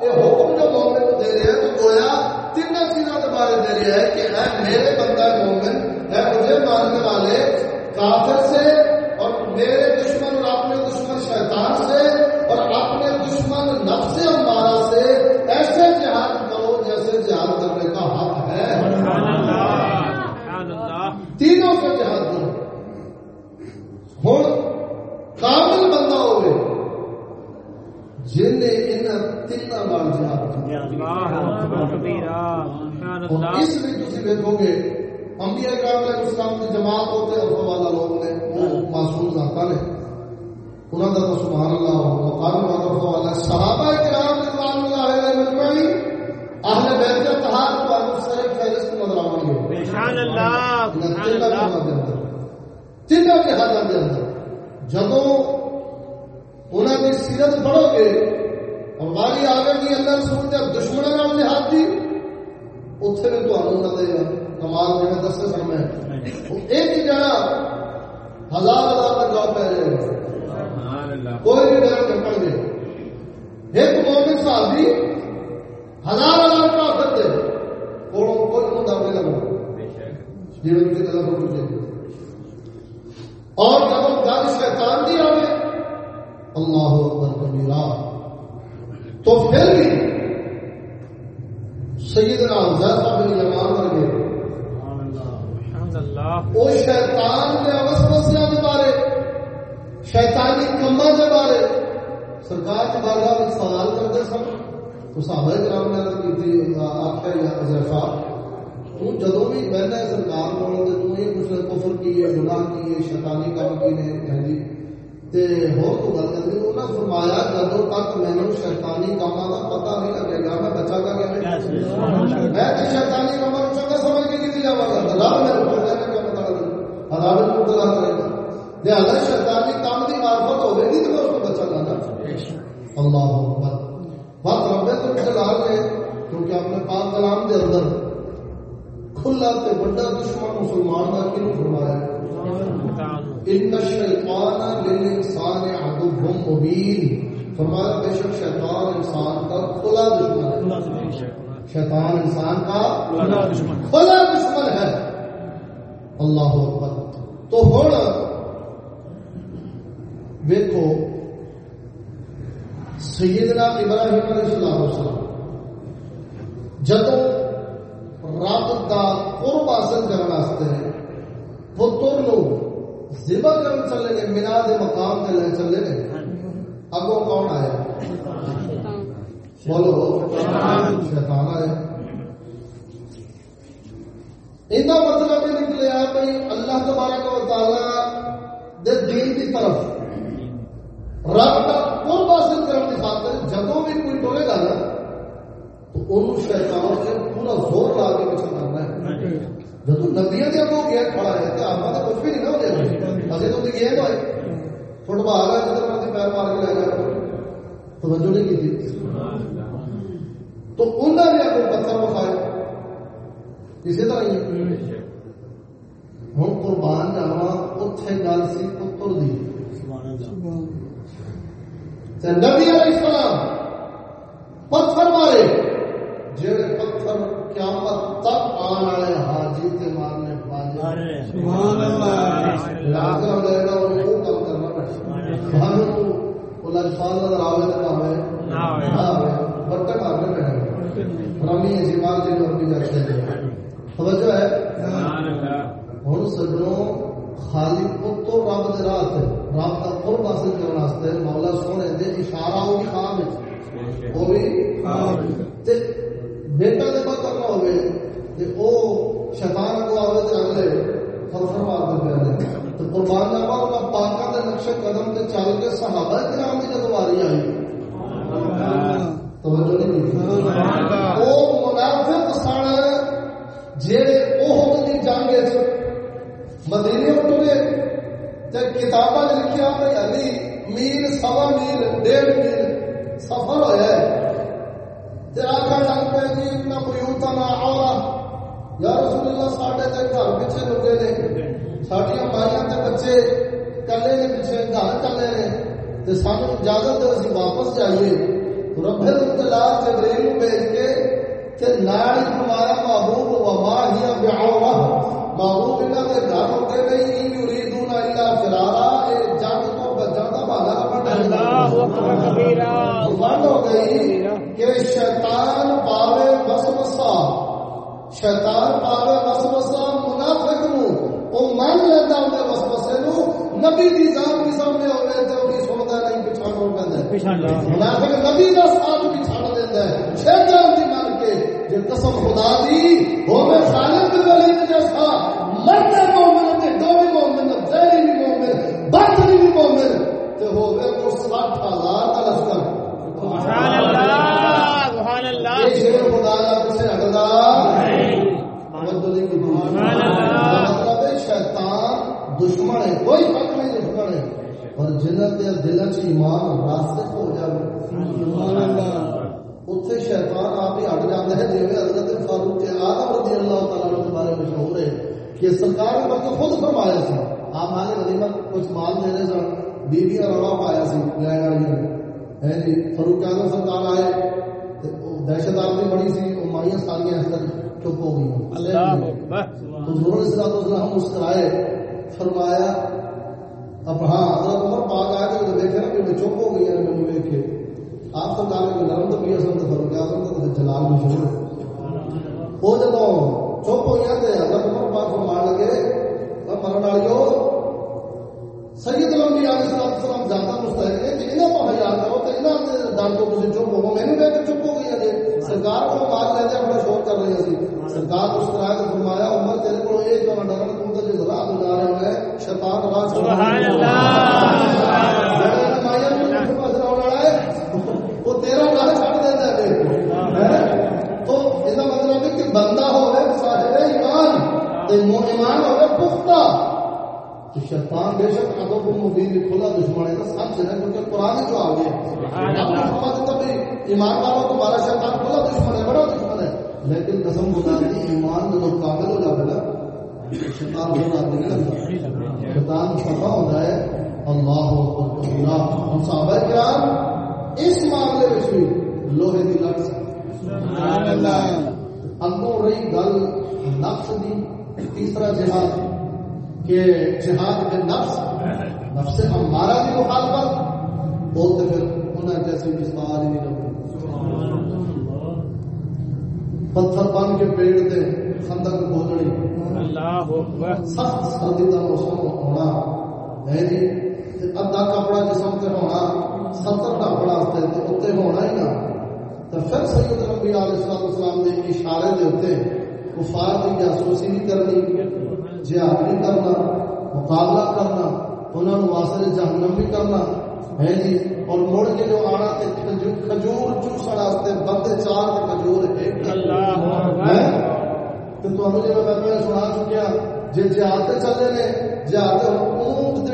یہ حکم جو مومن کو دے رہے ہیں، تو گویا تین چیزوں کے بارے دے رہے ہیں کہ اے میرے بندہ مومن ہے مجھے ماننے والے کافر سے اور میرے دشمن اور اپنے دشمن شیطان سے اور اپنے دشمن نفس ہمارا سے ایسے جہاد کرو جیسے جہاد کرنے کا حق ہے تینوں سے جہاد کرو ہوں کامل بندہ ہوئے جن نے ان تین بار جہاد اس میں تھی دیکھو گے انبیاء کرام علیہ السلام کی جماعت ہوتے افوا والا لوگ نے وہ معصوم ذاتا نے انہوں کا تو سبحان اللہ والا والا صحابہ کرام رضوان اللہ علیہ مجمعین اہل بیت اتحاد سر فہرست نظر اللہ سبحان اللہ۔ تینوں کے حالات اندر۔ جدوں سیرت پڑھو گے اور باری آگے کی اللہ رسول جب دشمنوں نام لحاظ کی اتنے بھی تمہیں دے گا نماز جی دس سن میں ایک ہی جگہ ہزار ہزار کا جاب پہ رہے کوئی بھی ڈر نکل گئے ایک مومن صحابی ہزار ہزار کا آفر دے کوئی کو دعوے لگا۔ جی ان کی طرف پوچھے اور جب گل شیطان دی آئے اللہ اکبر، کبیرہ۔ تو پھر بھی سیدنا زیادہ بن یمان ورگے وہ شیطان کے اوسوسیاں کے بارے، شیطانی کما کے بارے سرکار کے بارے میں سوال کرتے سن۔ تو صحابہ کرام نے عرض کی تھی آخر یا حضرفا تو جدو بھی بہنا سرکار بولو تو یہ کچھ کفر کی ہے گناہ کی ہے شیطانی کام کی نے کہہ یعنی تے ہو تو گل کرنی انہوں نے فرمایا جدو تک مینو شیطانی کاموں کا پتا نہیں لگے گا میں بچا کر گیا میں تو شیطانی چنگا سمجھ کے کی جاوا گا۔ اللہ میرے کو کہنے کا پتا لگے عدالت کو کرے گا۔ شیطانی کام کی معرفت ہوے گی تو میں اس کو بچا لانا اللہ اکبر۔ بات رب تو جلال نے کیونکہ اپنے پاک کلام کے اندر کھلا تے بڑا دشمن مسلمان کا کیوں فرمایا ان شیطان للانسان عدو مبین۔ فرمایا بے شک شیطان انسان کا کھلا دشمن ہے۔ شیطان انسان کا کھلا دشمن ہے۔ اللہ اکبر۔ تو ہوں دیکھو سیدنا ابراہیم علیہ السلام جدو رب کا قرب حاصل کرنے پتر لوگ ذبح کرن چلے نے مینا دے مقام تے لے چلے نے۔ اگوں کون آیا؟ بولو۔ شیطان آیا۔ ان کا مطلب یہ نکلیا بھائی اللہ تبارک و تعالی دے دین کی طرف رب کا قرب حاصل کرنے کی خاطر جدوں بھی کوئی ٹولے گا نا، تو انہوں شیطان سے پورا زور لا کے پیچھے کرنا ہے۔ جب نبیا جب وہ گیٹ کھڑا ہے تو آپ کا کچھ بھی نہیں نہ ہو جائے ابھی تو گیٹ ہوئے فٹ بال ہے جدھر مرضی پیر مار کے لے گیا توجہ نہیں کی تو انہوں نے اپنے پتھر بخائے اسی طرح ہی ہوں قربان جاوا اتنے گل سی پتر دی نبی علیہ السلام پتھر مارے جڑے پتھر قیامت تک آن والے حاجی تے مارنے باجے سبحان اللہ۔ اللہ نہ برتن رمی جی بھی جاتے ہیں توجہ ہے۔ اللہ۔ ہن سجنوں رب دے رب دا قرب حاصل کرنے واسطے مولا سونے دے اشارہ ہوگی خواب وچ۔ وہ بھی تے بیٹا جب کرنا ہوئے؟ کہ وہ شیطان کو آوے تے اگلے فرفر مار دے۔ پہلے تو قربان جاوا انہاں پاکاں دے نقش قدم تے چل کے صحابہ کرام دی جدواری آئی توجہ نہیں کی او منافق سن جڑے احد دی جنگ وچ مدینے اٹھے تے کتاباں لکھیا بھئی علی میل سوا میل ڈیڑھ میل سفر ہویا ہے آخر لگ پہ جی اتنا بریوتا نہ آ یا رسول اللہ ساڈے تے گھر پیچھے رکے نے ساڈیاں مائیاں تے بچے کلے نے پیچھے گھر چلے نے تے سانو اجازت دے اسی واپس جائیے۔ رب الجلال سے قسم خدا دی ہوے خالد بن ولید جیسا مرتے مومن تے دو بھی مومن زہری بھی مومن باطنی بھی مومن۔ تے ہوے کو 60000 دا لشکر۔ سبحان اللہ سبحان اللہ۔ یہ شیر خدا دا کسے ہٹدا نہیں سبحان اللہ۔ مطلب ہے شیطان دشمن ہے کوئی حق نہیں دشمن ہے۔ اور جنت دے دل چ ایمان راسخ ہو جائے سبحان اللہ۔ اتنے شیطان آپ ہی ہٹ جاتا ہے جی حضرت فاروق آدم رضی اللہ تعالیٰ کے بارے مشہور ہے کہ سرکار نے وقت خود فرمایا سی آپ مانے غنیمت کچھ مال دے رہے سن بیویاں رولا پایا سی والی ہے جی فاروق اعظم سرکار آئے دہشت آبادی بڑی سی وہ مائیاں سالیاں اس طرح چپ ہو گئی حضور الصلوۃ والسلام مسکرائے فرمایا اب ہاں حضرت عمر پاک آئے تو دیکھا نا کہ میں چپ ہو گئی ہے میں دیکھے آپ سرکار نے نرم تو بھی اصل تو فرق اعظم تو جلال مشہور ہے وہ جب چپ ہوئی تے حضرت عمر پاک فرمان لگے اور مرن والیو، سید الانبیاء علیہ الصلوۃ والسلام زیادہ مستحق ہے کہ انہاں تو حیا کرو تے انہاں دے ڈر تو تسی چپ ہو میں نے دیکھ چپ ہو گئی ہے جی۔ سرکار کو مال لے جا بڑا شور کر رہی سی جی۔ سرکار اس طرح کے فرمایا، عمر تیرے کو ایک جو ڈرن تم تو جو ذرا گزار رہے ہیں، شیطان راز سبحان اللہ۔ تو شیطان بے شک کو مبین کھلا دشمن ہے سب سے کیونکہ قرآن جو آ گیا اللہ۔ بھی ایمان والوں تمہارا شیطان کھلا دشمن ہے بڑا دشمن ہے۔ لیکن قسم خدا دی ایمان جو کامل ہو جاتا ہے نا شیطان وہ بات نہیں شیطان پتا ہوتا ہے۔ اللہ اکبر کبیرہ ہم صحابہ کرام اس معاملے میں بھی لوہے دی لڑ سبحان اللہ۔ اگوں رہی گل نفس دی تیسرا جہاد۔ کہ جہاد کے نفس نفس ہمارا بھی مخالفت وہ تو پھر انہیں جیسے مثال ہی نہیں پتھر بن کے پیڑ دے خندق کھودنی سخت سردی کا موسم ہونا ہے جی۔ ادھا کپڑا جسم تے ہونا ستر تے اتنے ہونا ہی نہ۔ تو پھر سید نبی علیہ الصلوۃ والسلام دے اشارے دے اوتے کفار دی جاسوسی بھی کرنی۔ جہاد بھی کرنا مقابلہ کرنا انہاں نوں واسطے جہنم بھی کرنا۔ ہے جی اور مڑ کے جو آنا تے کھجور چوسن واسطے بندے چار تے کھجور ایک۔ اللہ تو تمہیں جب میں پہلے سنا چکیا جی جہاد تے چلے نے جہاد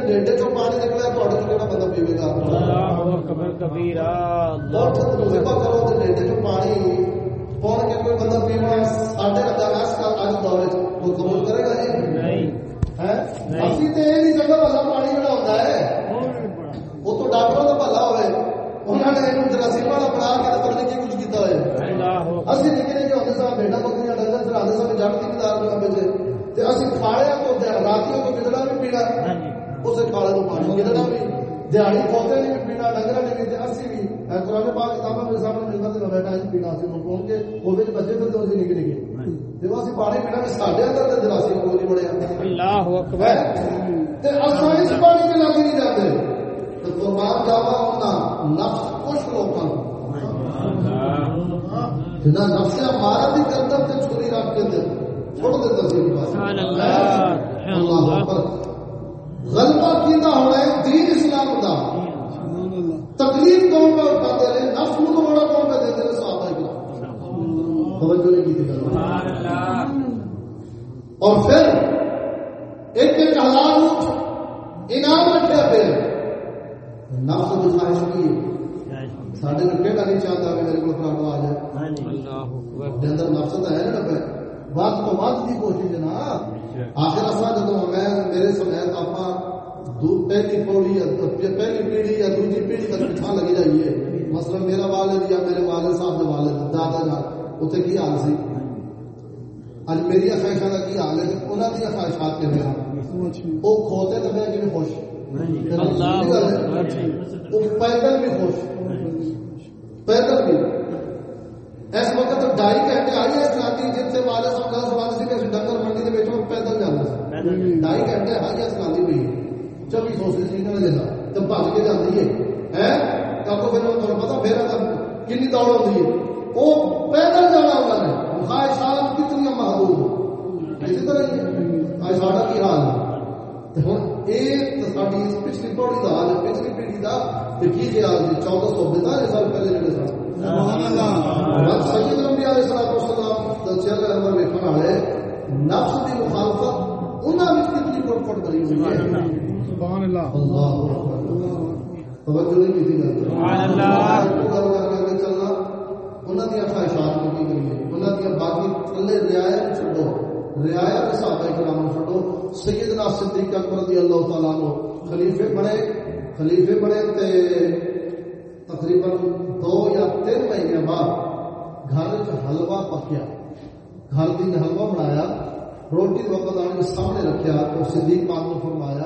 ڈیڈے چوں پانی نکلے تہاڈے چوں بندہ پیوے گا؟ اللہ اکبر کبیرہ کرو تے ڈیڈے چوں پانی فوراً کہ کوئی بندہ بیمار ساڑھے ہزار ایس کا آج دورے وہ قبول کرے گا جی؟ نہیں۔ اسی تے یہ نہیں جگہ بھلا پانی ہوتا ہے۔ وہ تو کا بھلا ہوئے۔ انہوں نے جراثیم والا بنا کے پتہ نہیں کچھ کیتا ہے۔ اسی ہوتے بیٹا جڑ کی بیچے تے اسی کو راتیوں کو بھی پینا۔ اسے کھاڑے کو پانی ملنا بھی۔ دیہڑی کھوتے نہیں پینا ڈنگر نہیں اسی بھی۔ قرآن پاک کتاب میرے سامنے ملتا تو میں پیڑا سے سی پہنچ کے وہ بھی بچے پھر تو اسی نکلے گی۔ جب اسی پانی پیڑا میں ساڈے اندر تے جلاسی کو نہیں بڑے اللہ اکبر۔ تے اساں اس پانی دے لگ نہیں قربان جاوا نفس خوش لوکاں نفس تے چھری رکھ کے دے۔ چھوڑ دے سبحان اللہ۔ اللہ اکبر۔ غلبہ ہونا ہے؟ دین اسلام دا۔ تکلیف کون پہ اٹھاتے رہے نفس بڑا کون پہ دیتے رہے صحابہ کرام توجہ نہیں کی تھی گل سبحان اللہ اور پھر ایک ایک حلال اٹھ انعام رکھے پھر نفس کی خواہش کی ساڈے کو کہنا نہیں چاہتا کہ میرے کو کھانا آ جائے۔ اندر مقصد ہے نا پہ ود تو ود کی کوشش ہے نا۔ آخر اصا جب میں میرے سمیت آپ پہلی پوڑی یا پہلی پیڑھی یا دوسری پیڑھی تک پٹھا لگی جائیے۔ مثلا میرا والد یا میرے والد صاحب کے والد دادا دا اتنے کی حال سی؟ اج میری خواہشات کا کی حال ہے؟ انہوں نے خواہشات ہاں؟ کے بعد وہ کھوتے تو میں کہ خوش۔ وہ پیدل بھی خوش۔ پیدل بھی۔ اس وقت ڈھائی گھنٹے آئی ہے سلاتی جن سے والد صاحب کا ڈھائی گھنٹے آئی ہے سلاتی بھی چلی سو سے سیٹنے دینا جب کے جاتی ہے تمہیں پتا پھر دوڑ ہوتی ہے وہ پیدل جانا ہوا ہے خواہشات کتنی محدود اسی طرح کی حال ہے ہوں یہ ساری پچھلی پوڑی کا حال ہے پچھلی پیڑھی کا کی جی حال چودہ سو بتالیس سال پہلے جڑے سن والے نفس کی مخالفت انہوں نے کتنی پڑ پڑ کری ہوئی ہے سبحان اللہ۔ اللہ سبحان اللہ۔ چلنا انہاں دی خواہشات کو نہیں کریے انہاں دی باقی تھلے رعایت رعایت صحابہ کرام سیدنا صدیق اکبر رضی اللہ تعالی عنہ خلیفے بنے خلیفے بنے تے تقریباً دو یا تین مہینے بعد گھر حلوہ پکیا۔ گھر دن حلوہ بنایا روٹی وقت آنے سامنے رکھا اور صدیق پاک نے فرمایا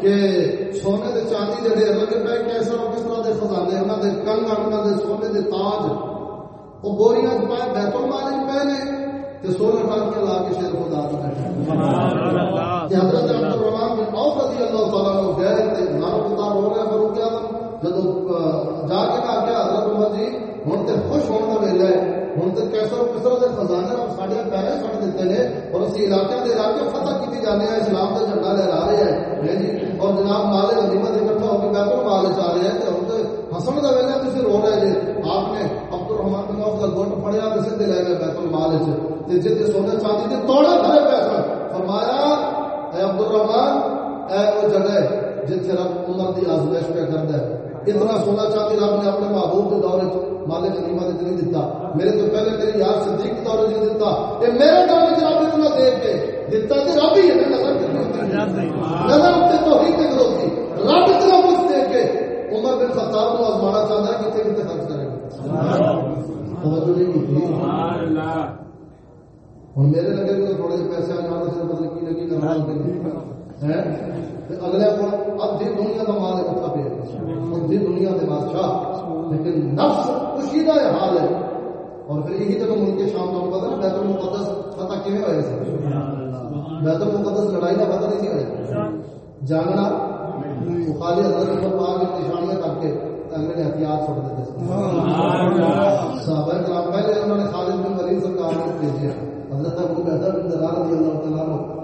کہ سونے دے چاندی جڑے رنگ پہ کیسا کس طرح دے خزانے انہاں دے کنگا انہاں دے سونے دے تاج او بوریاں پائے بیت المال پے نے تے سونا ٹھاک کے لا کے شیر خدا دے سبحان اللہ کہ حضرت عبد الرحمن بن عوف رضی اللہ تعالی عنہ گئے تے نار خدا ہو گیا فرو کیا جدوں جا کے کہا کہ حضرت عمر جی ہن تے خوش ہون دا ویلا ہے ہن تے کیسر و کسرا دے خزانے رب ساڈے پیرے چھڑ دیتے نے اور اسی علاقے دے علاقے فتح کیتی جانے ہیں اسلام دا جھنڈا لہرا رہے ہیں جی اور جناب مال غنیمت اکٹھا ہو کے بیت المال چ آ رہے ہیں تے ہن تے ہسن دا ویلا تسی رو رہے جی آپ نے عبد الرحمان بن عوف دا گھٹ پڑیا تے سیدھے لے گئے بیت المال چ سونے چاندی دے توڑے بھرے پیسے فرمایا اے عبد الرحمان اے وہ جگہ ہے جتھے رب عمر دی آزمائش پہ کردا ہے اتنا سونا چاندی رب نے اپنے محبوب کے دور وچ مالک غنیمت وچ نہیں دتا۔ میرے تو پہلے میرے یار صدیق کے دور وچ نہیں دتا۔ اے میرے دور وچ رب اتنا دے کے دتا تے رب ہی ہے نظر تے توحید تے کروتی رب اتنا کچھ دے کے عمر بن خطاب کو آزمانا چاہتا ہے کتنے کتنے خرچ کرے گا ہوں میرے لگے کہ تھوڑے سے پیسے سے مطلب کی لگی کرنا۔ اگلے کو ادھی دنیا کا مال اکٹھا پہ ادھی دنیا کے بادشاہ۔ لیکن نفس خوشی کا حال ہے۔ اور پھر یہی جگہ ملک شام کا پتہ نا بیت المقدس فتح کیویں ہوئے سے بیت المقدس لڑائی کا پتہ نہیں سی ہوئے جاننا وہ حضرت عمر پاک کی نشانیاں کر کے اگلے ہتھیار چھوڑ دیتے تھے صحابہ کرام پہلے انہوں نے خالد بن ولید سرکار کو بھیجا حضرت ابو بکر بن درار رضی اللہ تعالیٰ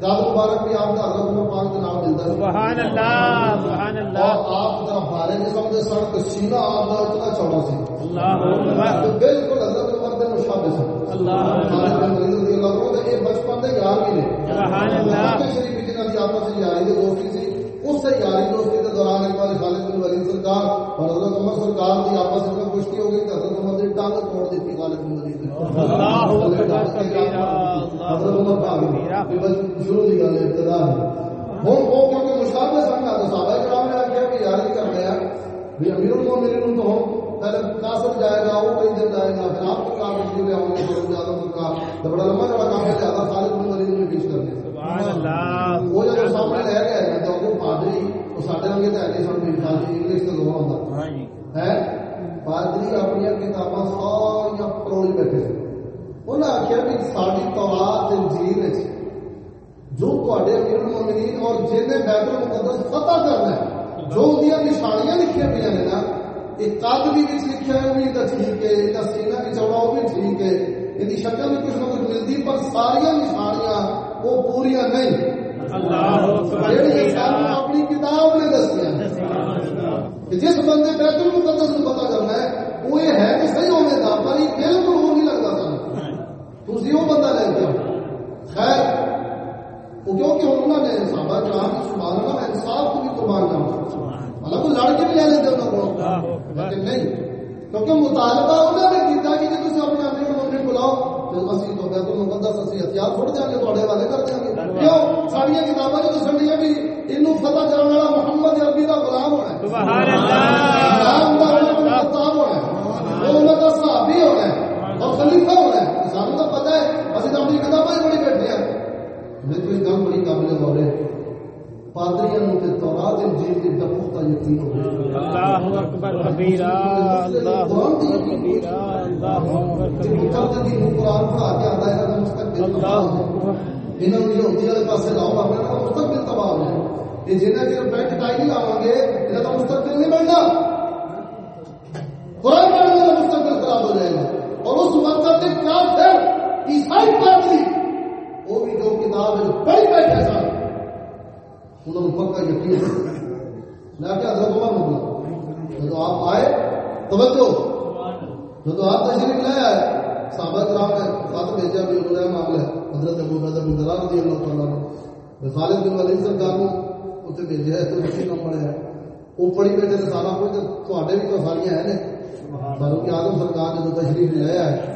کاظم مبارک بھی آپ کا حضرت عمر پاک کے نام ملتا ہے۔ سبحان اللہ سبحان اور اللہ آپ ذرا بھارے قسم کے سڑک سینہ آپ کا اتنا چوڑا سی۔ اللہ اکبر بالکل حضرت عمر کے مشابہ سے اللہ رضی عنہ بچپن یار بھی نے۔ سبحان اللہ۔ مکہ شریف کی جنہاں کی آپس میں یاری کی دوستی سی اس سے یاری دوستی کے دوران ایک بار خالد بن ولید سرکار اور حضرت عمر سرکار کی آپس میں کشتی ہو گئی تو حضرت عمر نے ٹانگ توڑ دی تھی خالد بن ولید نے اللہ اکبر کبیرہ حضرت عمر بھاگ گئے یہ بس شروع کی گل ہے ابتدا ہے۔ ہوں وہ کیونکہ مشابہ سن تو صحابہ کرام نے آخیا کہ یاری کر رہے ہیں۔ بھی امیر المومنین تو ہم پہلے قاسم جائے گا وہ کئی دن جائے گا۔ پھر آپ کی کار تشریف لے آؤں گے پھر زیادہ سرکار تو بڑا لمبا چڑا کام ہے زیادہ خالد بن ولید نے پیش کرنے۔ سبحان اللہ۔ وہ جب سامنے رہ گئے ہیں تو وہ پادری وہ سن انگلش ہاں جی۔ ہے پادری اپنی کتاباں ساریاں پرولی بیٹھے۔ سے انہاں آخیا بھی ساری تورات انجیل جو تھوڑے امیر المؤمنین اور جن نے بیت المقدس فتح کرنا ہے جو ان نشانیاں لکھیاں پہ نے نا یہ قد بھی وچ لکھیا ہے وہ بھی ٹھیک ہے یہ سینہ بھی چوڑا وہ بھی ٹھیک ہے یہ شکل بھی کچھ نہ کچھ ملتی پر ساری نشانیاں وہ پوریاں نہیں۔ کبیرہ اپنی کتاب نے دسیا جس بندے بیت المقدس کو پتا کرنا ہے وہ یہ ہے کہ صحیح ہونے کا پر یہ بالکل وہ نہیں لگتا سن تھی وہ بندہ لے کے۔ خیر وہ کیونکہ انہوں نے صحابہ کرام کی سبحان اللہ انصاف کو بھی قربان مطلب وہ لڑ کے بھی لے لیتے انہوں کو لیکن نہیں کیونکہ مطالبہ انہوں نے کیتا کہ جی تھی اپنے امیر المؤمنین بلاؤ تو اسی تو بیت المقدس اسی ہتھیار چھوڑ دیں گے تھوڑے والے کر دیں گے۔ کیوں؟ ساری بھی انہوں فتح کرنے والا محمد عربی کا غلام ہونا ہے۔ سبحان اللہ۔ غلام کا عمر بن خطاب ہونا ہے۔ وہ امت کا صحابی ہونا ہے اور خلیفہ ہونا ہے سانو تو پتہ ہے اسی تو اپنی کتابیں ہی بڑی بیٹھے ہیں میں کوئی گل بڑی قابل غور ہے پادریاں نو تے تورات انجیل کی پختہ یقین ہو گیا اللہ اکبر کبیرہ اللہ اکبر کبیرہ اللہ اکبر کبیرہ قرآن پڑھا کے آتا ہے کہ مستقبل تباہ ہو جائے انہوں نے ہوتی والے پاسے لاؤ اپنے کا مستقبل تباہ ہو جائے یہ جنہیں چر بیٹھ ٹائی نہیں لاؤ گے انہیں تو مستقبل نہیں بننا قرآن پڑھنے والا مستقبل خراب ہو جائے گا اور اس وقت کے کافر عیسائی پادری وہ بھی جو کتاب ہے جو پڑھ بیٹھے سن انہوں نے پکا یقین ہے میں کیا حضرت عمر مطلب جب آپ آئے توجہ جب آپ تشریف لے آئے صحابہ کرام نے خط بھیجا بھی انہوں نے معاملہ ہے حضرت ابو بکر بن ذرا رضی اللہ تعالیٰ نے خالد بن ولید سرکار نے اتنے بھیجا ہے تو اسی نام پڑھا ہے وہ پڑھی بیٹھے تو سارا کچھ تھوڑے بھی تو ساریاں ہیں نے فاروق اعظم سرکار نے جو تشریف لے آئے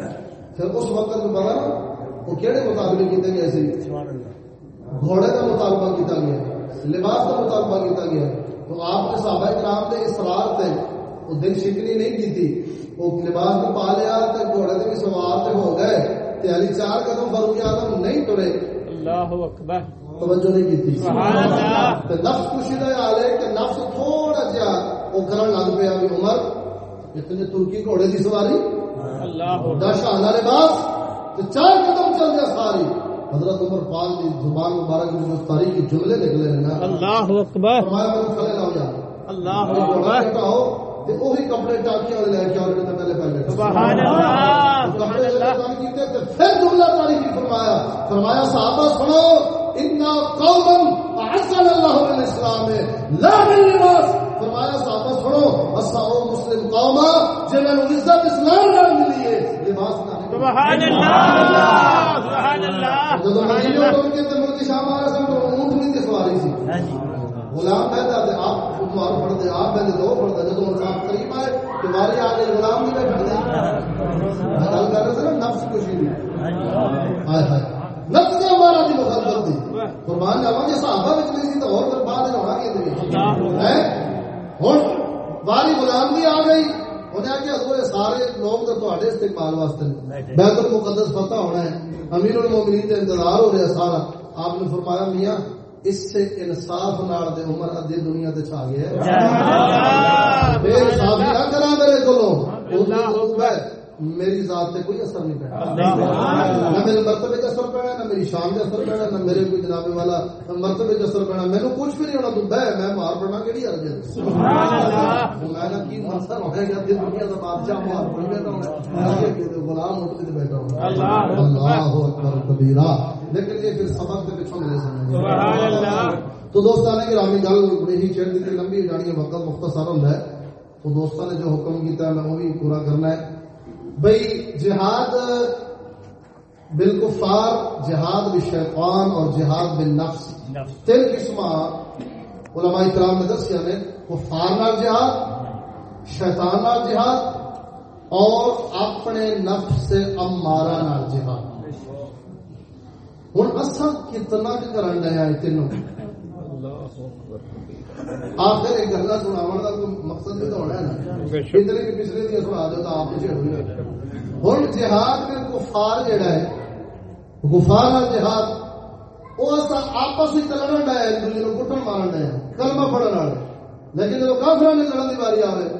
پھر اس وقت پتا نا وہ کہڑے مطالبے کیتے گئے سی؟ گھوڑے کا مطالبہ کیتا گیا لباس کا مطالبہ کیتا گیا۔ تو آپ نے صحابہ کرام نے اصرار تے وہ دل شکنی نہیں کی تھی وہ لباس بھی پا لیا تے گھوڑے تے بھی سوار تے ہو گئے۔ تے علی چار قدم فاروق اعظم نہیں ٹرے اللہ اکبر۔ توجہ نہیں کی تھی۔ سبحان اللہ۔ تے نفس خوشی دا حال ہے کہ نفس تھوڑا وہ کرن لگ پیا بھی عمر۔ ترکی گھوڑے دی سواری۔ اللہ بڑا شاندار لباس تو چار قدم چل ساری حضرت عمر پاک کی زبان مبارک میں جو تاریخی جملے نکلے ہیں نا۔ اللہ اکبر۔ فرمایا میں جا اللہ اکبر۔ تے وہی کپڑے ٹاکیاں والے لے کے آؤ جڑے پہلے پہلے۔ سبحان اللہ۔ سبحان کپڑے اللہ۔ جب کیتے تے پھر جملہ تاریخی فرمایا۔ فرمایا صحابہ سنو ان قوما اعزنا اللہ بالاسلام لا باللباس فرمایا صحابہ سنو اسا او مسلم قوم جنہاں نو عزت اسلام نال ملی ہے لباس نال۔ سبحان اللہ سبحان اللہ۔ جب اتر کے تے آ رہا سن تو اونٹ نہیں تے سواری سی۔ غلام پیدا تے آپ تمہارا پڑھتے آپ پہلے دو پڑھتے جب انصاف قریب آئے تمہاری آگے غلام نہیں بیٹھتے میں گل کر رہا تھا نا، نفس خوشی دی۔ ہائے ہائے۔ نفس نے ہمارا دی مخالفت دی۔ قربان جاواں جے صحابہ وچ نہیں سی تو اور پھر بعد ہونا کی دی ہے ہن باری غلام دی آ گئی۔ انہیں آخیا حضور سارے لوگ تو تواڈے استقبال واسطے نے۔ بیت المقدس فتح ہونا ہے۔ امیر المومنین کا انتظار ہو رہا ہے سارا۔ آپ نے فرمایا، میاں اس سے انصاف نال دے عمر ادھی دنیا تے چھا گیا بے انصافی نہ کرا میرے کو میری ذات تے کوئی اثر نہیں پڑا نہ میرے مرتبے کا اثر پڑا نہ میری شان کا اثر پڑا نہ میرے کوئی جناب والا مرتبے کا اثر پڑا مینوں کچھ بھی نہیں ہونا تو بہ میں مار پڑنا کیڑی عرض ہے سبحان اللہ میں نے کی منصر گا دنیا کا بادشاہ مار پڑ غلام اٹھ کے بیٹھا ہوں اللہ اکبر کبیرہ لیکن یہ پھر سبق کے پیچھے میرے سامنے سبحان اللہ۔ تو دوستان کی رامی گل بڑی ہی چڑھ دیتی لمبی جانی ہے وقت مختصر ہوتا ہے تو دوستوں نے جو حکم کیتا ہے میں وہ بھی پورا کرنا ہے۔ بھائی جہاد بالکفار جہاد بالشیطان اور جہاد بالنفس۔ تین قسم علماء کرام نے دسیا نے۔ کفار نال جہاد شیطان نال جہاد اور اپنے نفس سے امارا نال جہاد۔ ہوں اصا کتنا کرن ڈیا تینوں آخر ایک گلا سنا کا کوئی مقصد بھی تو ہونا ہے نا ادھر بھی پچھلے دیا سنا دو تو آپ پیچھے ہوئی ہوں جہاد میں گفار جہا ہے گفار اور جہاد وہ اصا آپس میں لڑن ڈیا ایک دوسرے کو کٹن مارن ڈیا کلمہ پڑھن والے لیکن جب کافر نے لڑن کی باری آئے ادو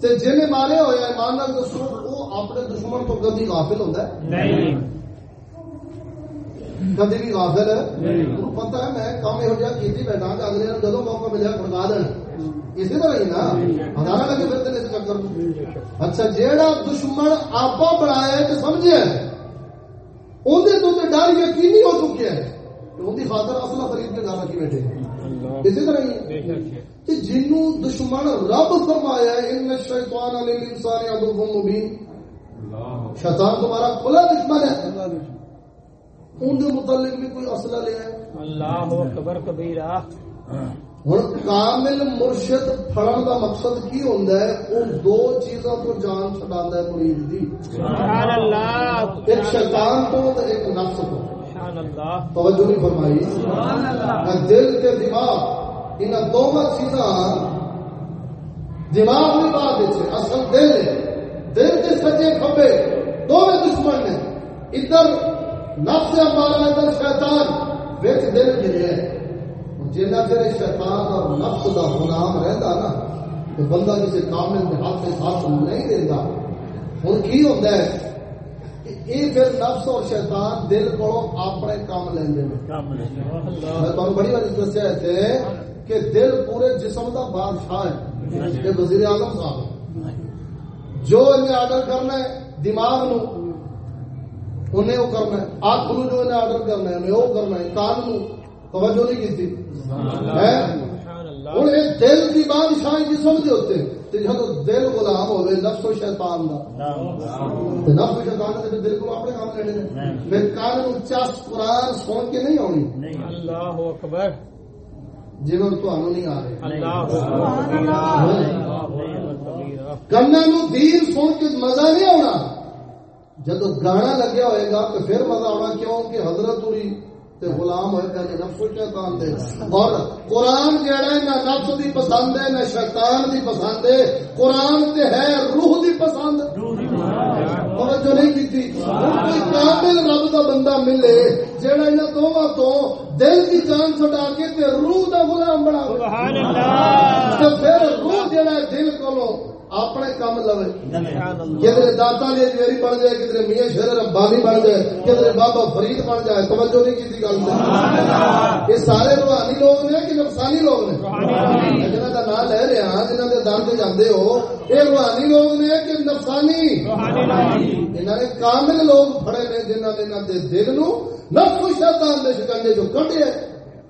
تے جنے مارے ہوئے ایمان نال دسو وہ اپنے دشمن تو غافل ہوندا ہے؟ نہیں۔ کدی بھی غافل ہے؟ نہیں۔ انہوں پتہ ہے میں کام جہاں کیتی بیٹھا کہ اگلے نوں جدوں موقع ملیا کھڑکا دینا اسی طرح ہی نا؟ ہزارہ لگے پھرتے نے اس چکر۔ اچھا جیڑا دشمن آپا بنایا ہے تے اندر تو تے ڈر یقینی ہو چکیا ہے۔ خاطر اصلا خرید کے گھر رکھی بیٹھے۔ اسی طرح ہی۔ جنوں دشمن رب فرمایا ہے ان شیطان علی الانسان عدو مبین۔ شیطان تمہارا کھلا دشمن ہے۔ ان کے متعلق بھی کوئی اصلہ لیا ہے اللہ اکبر کبیرہ۔ ہوں کامل مرشد مقصد کی ہے؟ وہ دو چیزوں کو جان چھڑا ہے مرید دی۔ سبحان اللہ۔ ایک شیطان تو ایک نفس تو۔ سبحان اللہ۔ توجہ نہیں فرمائی۔ دل تے دماغ۔ ان دونوں چیزاں دماغ بات ہے اصل دل ہے دل کے سجے کھبے دونوں دشمن نے۔ ادھر نفس ہمارا ادھر شیطان بچ دل گرے ہے جنہ چر شیطان اور نفس کا غلام رہتا نا تو بندہ کسی کامل کے ہاتھ سے ہاتھ نہیں دیتا ہوں کی ہوتا ہے؟ یہ پھر نفس اور شیطان دل کو اپنے کام لیندے میں تمہیں بڑی بار دسیا کہ دل پورے جسم کا بادشاہ ہے یہ وزیر اعظم صاحب ہے۔ جو انہیں آرڈر کرنا ہے دماغ نو انہیں وہ کرنا ہے۔ آنکھ نو جو انہیں آرڈر کرنا ہے انہیں وہ کرنا ہے۔ کان نو توجہ نہیں کی ہوں یہ دل کی بادشاہی جسم کے ہوتے تو جب دل غلام ہوئے نفس و شیطان تو نفس و شیطان نے دل کو اپنے کام لینے۔ نے میں کان چس قرآن سن کے نہیں آنی۔ اللہ اکبر۔ جی نہیں آ رہے۔ نو دین سن کے مزہ نہیں آنا جدو گانا لگیا ہوئے گا تو پھر مزہ آنا کیوں کہ حضرت ہوئی تے غلام ہوئے پہلے نفس و شیطان دے۔ اور قرآن ہے نہ نفس دی پسند ہے نہ شیطان دی پسند ہے۔ قرآن تے ہے روح دی پسند۔ توجہ نہیں کی تھی کوئی کامل رب دا بندہ ملے جیڑا انہاں دوواں تو دل کی جان چھڈا کے تے روح دا غلام بنا سبحان اللہ تے پھر روح جیڑا دل کولوں اپنے کام لوے۔ سبحان اللہ کدھر داتا نے جویری بن جائے کدھر میاں شیر ربانی بن جائے کدھر بابا فرید بن جائے۔ توجہ نہیں کی گل سے یہ سارے روحانی لوگ نے کہ نفسانی لوگ نے؟ جنہوں کا نام لے رہے ہیں جنہوں کے در سے جانے ہو یہ روحانی لوگ نے کہ نفسانی۔ سبحان اللہ۔ انہوں نے کامل لوگ پڑے نے جنہوں نے انہوں دے دل نو نفس شیطان دے شکنجے جو کٹے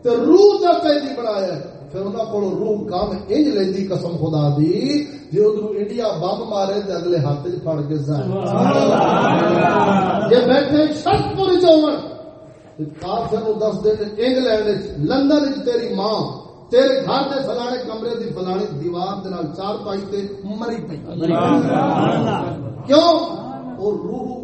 تے روح دا قیدی بنایا ہے۔ پھر روح کام انج لیندی قسم خدا دی ادھر انڈیا بم مارے تے اگلے ہاتھ چ پھڑ کے سائے یہ بیٹھے شرط پوری چون کافر نو دس دن انگلینڈ وچ لندن وچ تیری ماں تیرے گھر دے فلانے کمرے دی فلانی دیوار دے نال چار پائی تے مری پئی کیوں روح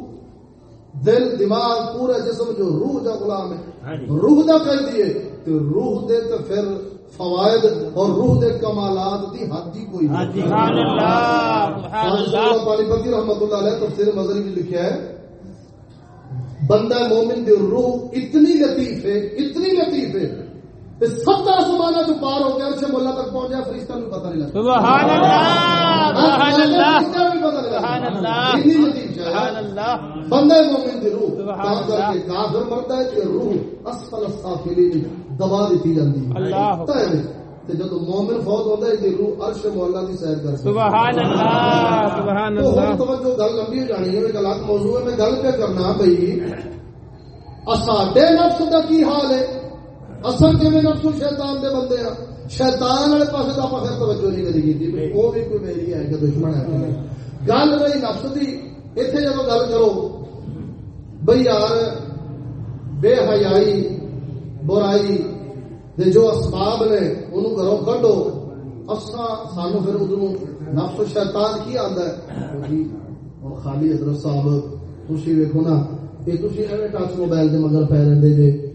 دل دماغ پورے جسم جو روح دا غلام ہے روح دا کر دیے تو روح دے تو پھر فوائد اور روح دے کمالات دی حد ہی کوئی نہیں سبحان اللہ سبحان اللہ پانی پتی رحمت اللہ علیہ تفسیر مظہری بھی لکھا ہے بندہ مومن دی روح اتنی لطیف ہے اتنی لطیف ہے کہ ستر سمانہ جو پار ہو گیا اسے مولا تک پہنچ جائے فرشتہ میں پتہ نہیں لگتا۔ سبحان اللہ سبحان اللہ بھی سبحان اللہ اتنی لطیف ہے۔ سبحان اللہ۔ بندہ مومن دی روح سبحان تا کر کے کافر مرتا ہے کہ روح اسفل السافلین دبا دیتی جاندی۔ ہے؟ جب مومن فوت ہوتا ہے روح عرش مولا دی سیر کر سبحان اللہ تو توجہ گل لمبی ہو جانی ہے ایک الگ موضوع ہے۔ میں گل پہ کرنا بھائی ساڈے نفس کی حال ہے؟ اصل نفس شیطان دے بندے ہیں شیطان والے پاسے توجہ نہیں کری کی وہ بھی کوئی میری ہے کہ دشمن ہے۔ گل رہی نفس کی اتنے جب گل کرو بھائی یار بے حیائی برائی دے جو اسباب نے انہوں گھروں کڈو اساں سانو پھر ادھر نفس و شیطان کی آندا ہے جی اور خالی حضرت صاحب تسی ویکھو نا یہ تسی ایویں ٹچ موبائل دے مگر پے رہندے جے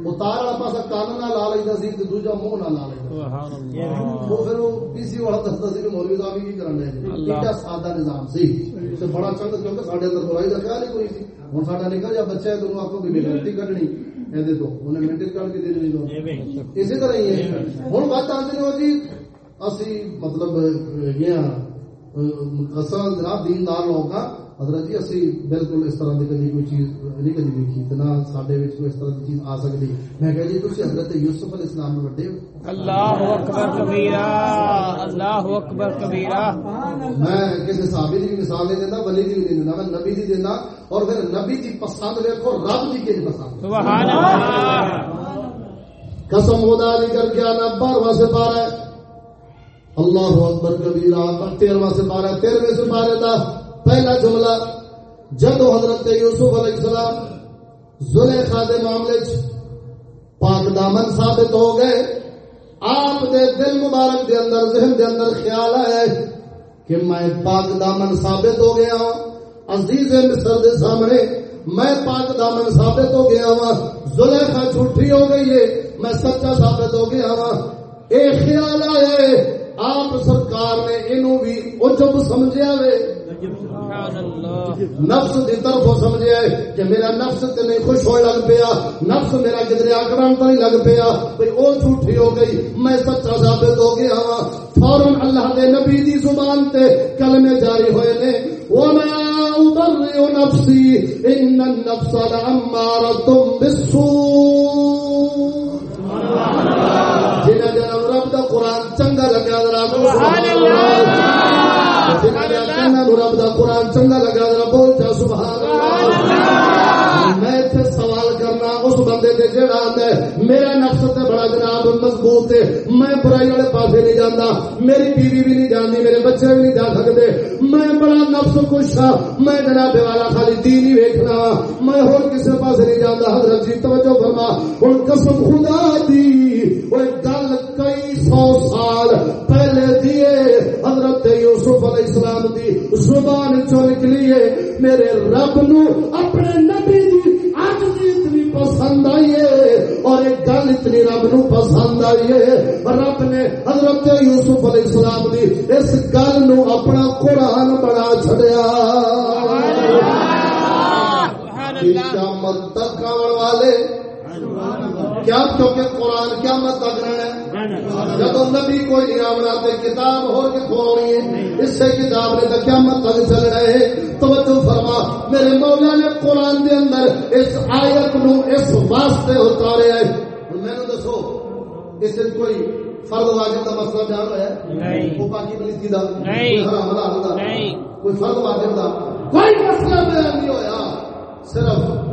متار پاسا کان نہ لا لیدا سی تے دوجا منہ نہ لا لیدا وہ پھر وہ بیسی والا دسدا سی مولوی صاحب ہی کرن لے ایڈا سادہ نظام سی تے بڑا چند چند ساڈے اندر برائی دا خیال ہی کوئی سی ہن ساڈا نکل جا بچہ ہے تو آکھو بھی بےغلطی کڈنی اے دے دو انہیں منٹل کڈ کے دے دینی دو اسی طرح ہی ہے ہن بات آندی ہو جی اسی مطلب یہ ہیں جناب دیندار لوگ حضرت جی اسی بالکل اس طرح دی کوئی چیز نہیں کبھی دیکھی اتنا ساڈے وچ کوئی اس طرح دی چیز آ سکدی۔ میں کہہ جی تسی حضرت یوسف علیہ السلام نو بڑے اللہ اکبر کبیرہ اللہ اکبر کبیرہ۔ میں کسی صحابی دی مثال دیندا ولی دی دیندا میں نبی دی دیندا اور پھر نبی دی پسند ویکھو رب جی دی کی پسند؟ سبحان اللہ۔ قسم خدا کر کے انا اللہ اکبر کبیرہ پہلا جملہ، جدو حضرت یوسف علیہ السلام زلیخا دے معاملے چ پاک دامن ثابت ہو گئے، آپ دے دل مبارک دے اندر، ذہن دے اندر خیال آیا کہ میں پاک دامن ثابت ہو گیا ہوں۔ عزیز مصر دے سامنے، میں پاک دامن ثابت ہو گیا ہوں۔ زلیخا جھوٹی ہو گئی ہے، میں سچا ثابت ہو گیا ہوں۔ اے خیال آیا آپ سرکار نے انہوں بھی عجب سمجھیا وے نفس دی طرف سمجھے کہ میرا نفس تے نہیں خوش ہونے لگ پیا۔ نفس میرا کدھر آکران تو نہیں لگ پیا۔ بھئی او جھوٹی ہو گئی۔ میں سچا ثابت ہو گیا ہاں۔ فوراً اللہ دے نبی دی زبان تے کلمے جاری ہوئے نے۔ وما ابرئ نفسی ان النفس بالسوء۔ جنہ جنہ رب دا قرآن چنگا لگا سبحان اللہ۔ جنہ رب دا قرآن چنگا لگا ذرا بول جا سبحان اللہ میں اتنے سوال کرنا اس بندے تے جڑا آندا ہے میرا نفس تے بڑا جناب مضبوط ہے میں برائی والے پاسے نہیں جاندا میری بیوی بھی نہیں جاندی میرے بچے بھی نہیں جا سکتے میں بڑا نفس خوش ہاں میں جناب والا خالی دین ہی ویکھنا میں ہور کسے پاسے نہیں جاندا حضرت جی توجہ فرما ہن قسم خدا دی اوے گل سو سال پہلے دیے حضرت یوسف علیہ السلام دی زبان چو نکلی ہے میرے رب نو اپنے نبی دی اج دی اتنی پسند آئی ہے اور ایک گل اتنی رب نو پسند آئی ہے رب نے حضرت یوسف علیہ السلام دی اس گل نو اپنا قرآن بنا چھڑیا۔ قیامت تک آنے والے۔ کیا کیونکہ قرآن قیامت تک رہنا ہے؟ جب نبی کوئی نہیں آمنا تے کتاب ہو کے کھولنی ہے اس سے کتاب نے تو قیامت تک چل رہے توجہ فرما میرے مولا نے قرآن دے اندر اس آیت نو اس واسطے اتارے ہے میں نے دسو اس سے کوئی فرد واجب کا مسئلہ بیان ہوا ہے نہیں۔ وہ باقی پلیس کی دا نہیں۔ کوئی حرام حلال دا۔ نہیں۔ کوئی فرد واجب دا۔ کوئی مسئلہ بیان نہیں ہویا صرف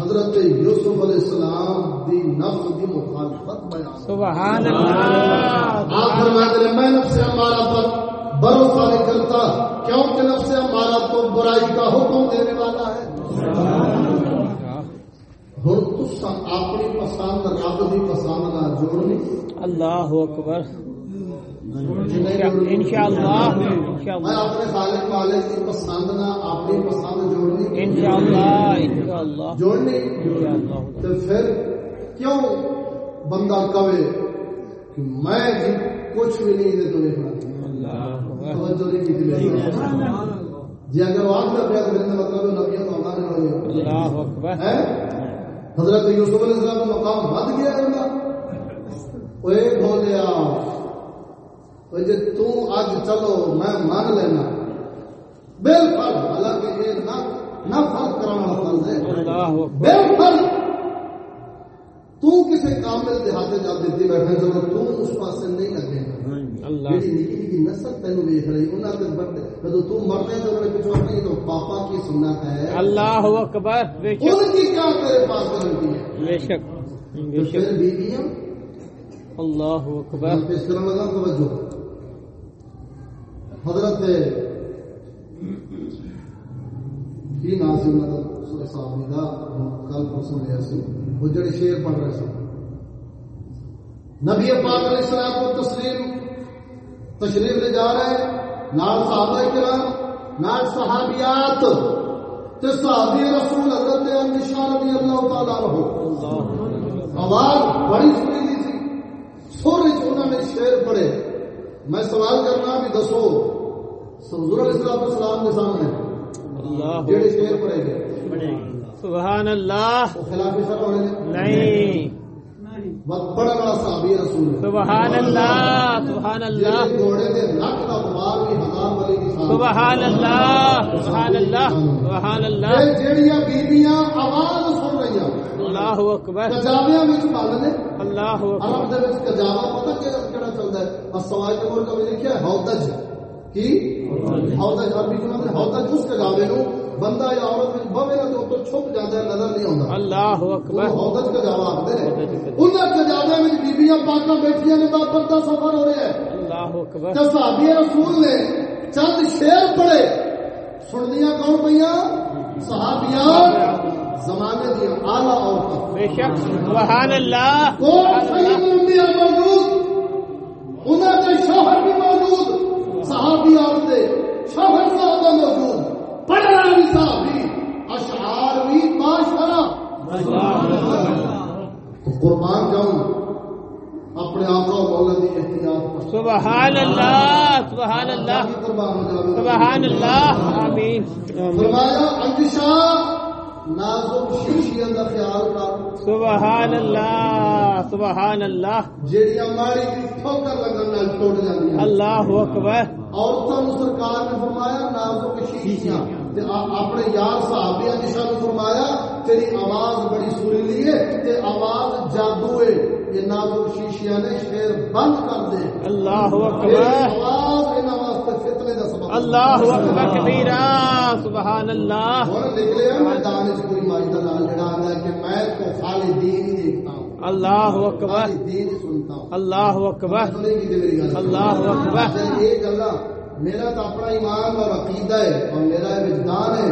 حضرت یوسف علیہ السلام دی نفس دی مخالفت بیان سبحان اللہ۔ آپ فرماتے ہیں میں نفس ہمارا پر بھروسہ نہیں کرتا کیونکہ نفس ہمارا تو برائی کا حکم دینے والا ہے۔ ہر تسا اپنی پسند رب دی پسند نہ جوڑنی۔ اللہ اکبر۔ انشاءاللہ. میں انشاءاللہ اپنے خالق مالک کی پسند نہ اپنی پسند جوڑنی. انشاءاللہ انشاءاللہ. جوڑنی. انشاءاللہ. تو پھر کیوں بندہ کہے کہ میں جی کچھ بھی نہیں دے تو نہیں پڑھا اللہ اکبر توجہ نہیں کی تھی جی اگر مطلب نبیت ہونا نہیں اللہ اکبر. ہے حضرت یوسف علیہ السلام کا مقام بد گیا بولیا جے تو اج چلو میں مان لینا۔ بالکل حالانکہ یہ نہ فرق کرانا فرض ہے۔ بالکل تو کسی کامل دیہاتے جا دیتی بیٹھے چلو تو اس پاسے نہیں لگے۔ گا اللہ۔ جیڑی نکی نکی نسل تینوں دیکھ رہی انہاں تے بڑے جدو تو مرنے تو انہوں نے پچھو نہیں تو پاپا کی سنت ہے۔ اللہ اکبر۔ بے شک۔ ان کی کیا تیرے پاس گارنٹی ہے؟ بے شک۔ تو بے پھر شک بیویاں؟ اللہ اکبر۔ میں پیش کرنے لگا توجہ۔ حضرت کی نام سے صاحب کا کل پرسوں لیا سی وہ جڑے شیر پڑھ رہے سن۔ نبی پاک علیہ السلام کو تسلیم تشریف لے جا رہے ہیں نال صحابہ کرام نال صحابیات تے صحابی رسول حضرت انشاء رضی اللہ تعالی عنہ۔ آواز بڑی سنی سی سر انہوں نے شیر پڑھے۔ میں سوال کرنا بھی دسو حضور علیہ السلام کے سامنے جڑے شیر پڑھے گئے سبحان اللہ۔ خلاف نہیں۔ بہت بڑا بڑا صحابی رسول۔ ہے سبحان اللہ سبحان اللہ۔ جڑے گھوڑے دے نک دا بار بھی ہزار والی کی سان سبحان اللہ سبحان اللہ سبحان اللہ۔ تے جڑیاں بیبییاں آواز اللہ اکبر. کجاویاں وچ پل نے اللہ اکبر. عرب دے وچ کجاوا پتہ کہ کیڑا چلدا ہے؟ السوائے کے ملک میں لکھیا ہے ہودج کی? ہودج عربی ہودج اس کجاوے نو بندہ یا عورت وچ بوے نہ تو چھپ جاندا ہے نظر نہیں آوندا. اللہ وہ اکبر ہودج کجاوا آکھدے نے. انہاں کجاوے وچ بیبییاں پاکاں بیٹھیاں نے دا سفر ہو رہا ہے. اللہ اکبر. جب صحابی رسول نے چند شیر پڑے سننیاں کون پہ صحابیات زمانے دیا آلہ عورتیں بے شک سبحان اللہ۔ کون موجود انہوں کے شوہر بھی موجود صحابی عورتیں شوہر صاحب موجود بھی صحابی اشعار بھی بادشاہ قربان جاؤں اپنے آقا و مولا دی احتیاط سبحان اللہ سبحان اللہ سبحان اللہ آمین۔ فرمایا نازک شیشیاں دا خیال کر سبحان اللہ سبحان اللہ جیڑیاں ماڑی دی ٹھوکر لگن نال ٹوٹ جاندیاں۔ اللہ اکبر۔ عورتوں سرکار نے فرمایا نازک شیشیاں۔ تے اپنے یار صحابی اندشا نے فرمایا تیری آواز بڑی سریلی ہے تے آواز جادو ہے۔ یہ نازک شیشیاں نے شیر بند کر دے۔ اللہ اکبر۔ آواز انہاں واسطے فتنے دا سبب اللہ اکبر کبیرہ سبحان اللہ۔ میدان مائی دا نال جڑا ہے کہ میں تو خالی دین ہی دیکھتا ہوں۔ اللہ اکبر۔ دین سنتا ہوں۔ اللہ اکبر۔ اللہ اللہ اکبر۔ یہ گلا میرا تو اپنا ایمان اور عقیدہ ہے اور میرا وجدان ہے۔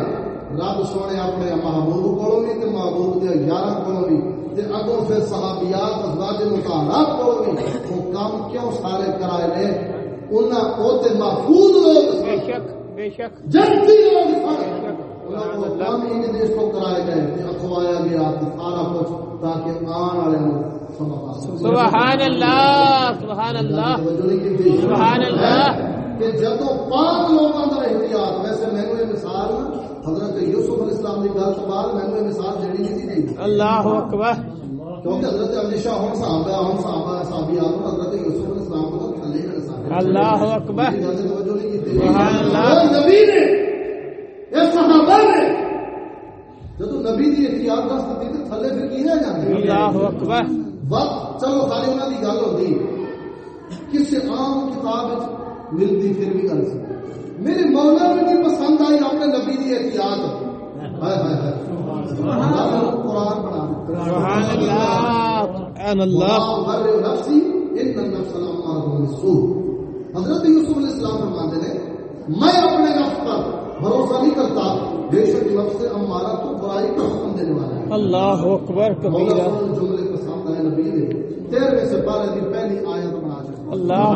رب سونے اپنے محبوب کو بھی تے محبوب دے یار کو بھی۔ تے اگوں پھر صحابیات ازواج مطالعات کو بھی۔ وہ کام کیوں سارے کرائے نے انہاں تے محفوظ لوگ بے سن شک بے شک جنتی لوگ سن انہاں کو کام ہی دیش کو کرائے گئے تے اخوایا گیا تے سارا کچھ تاکہ آن والے نو سبق حاصل ہو۔ سبحان اللہ سبحان اللہ سبحان اللہ کہ جدو پانچ لوگوں کا احتیاط ویسے میں نے یہ مثال حضرت یوسف علیہ السلام کی گل تو بعد میں نے یہ مثال جڑی نہیں دی اللہ اکبر کیونکہ حضرت ہوں صحابہ ہوں صحابہ حضرت یوسف علیہ السلام کو تو تھلے میں رسالے اللہ اکبر. نبی نے یہ صحابہ نے جدو نبی دی احتیاط تھلے پھر جاندے اللہ اکبر. وقت چلو خالی انہوں کی گل ہوتی کسی عام کتاب وچ ملتی پھر بھی گل سی۔ میرے مولا نے بھی پسند آئی اپنے نبی کی احتیاط۔ ہائے ہائے ہائے۔ اللہ. نے قرآن بنا۔ سبحان اللہ. سبحان اللہ. وما أبرئ نفسي ان النفس لامارة بالسوء۔ حضرت یوسف علیہ السلام فرماتے ہیں میں اپنے نفس پر بھروسہ نہیں کرتا بے شک نفس ہمارا تو برائی کا حکم دینے والا ہے۔ اللہ اکبر کبیرہ۔ جملے پسند آئے نبی نے تیرہویں سے بارہ کی پہلی آیت بنا چکا اللہ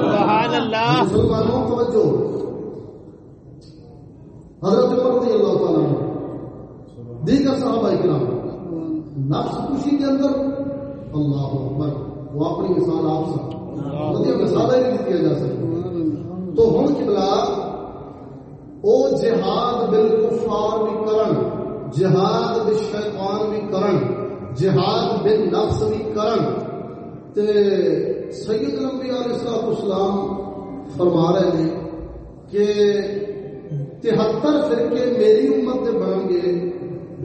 سبحان اللہ۔ مسلمانوں توجہ۔ حضرت عمر رضی اللہ تعالیٰ عنہ دیگر صحابہ کرام نفس خوشی کے اندر اللہ اکبر وہ اپنی مثال آپ سے ندی مثال ہی نہیں دیا جا سکتی تو ہم قبلہ او جہاد بالکفار بھی کرن، جہاد بالشیطان بھی کرن، جہاد بالنفس بھی کرن۔ تے سید الانبیاء علیہ السلام فرما رہے ہیں کہ تہتر فرقے میری امت کے بنن گے۔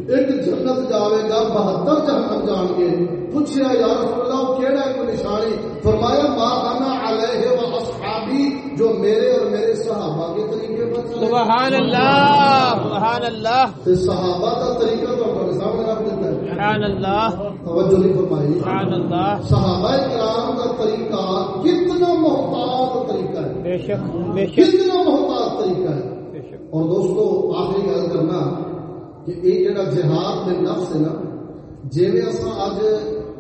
ایک جنت جاوے گا بہتر جہنم جان گے پوچھا یا رسول اللہ کیڑا ہے کوئی نشانی؟ فرمایا ما انا علیہ و اصحابی جو میرے اور میرے صحابہ کے طریقے پر چلے۔ سبحان اللہ سبحان اللہ۔ تے صحابہ کا طریقہ تو اپنے سامنے رکھ دیتا ہے۔ سبحان اللہ۔ توجہ نہیں فرمائی۔ سبحان اللہ۔ صحابہ کرام کا طریقہ کتنا محتاط طریقہ ہے۔ بے شک بے شک۔ کتنا محتاط طریقہ ہے۔ بے شک۔ اور دوستو آخری گل کرنا کہ یہ جڑا جہاد میں نفس ہے نا جی اصا اج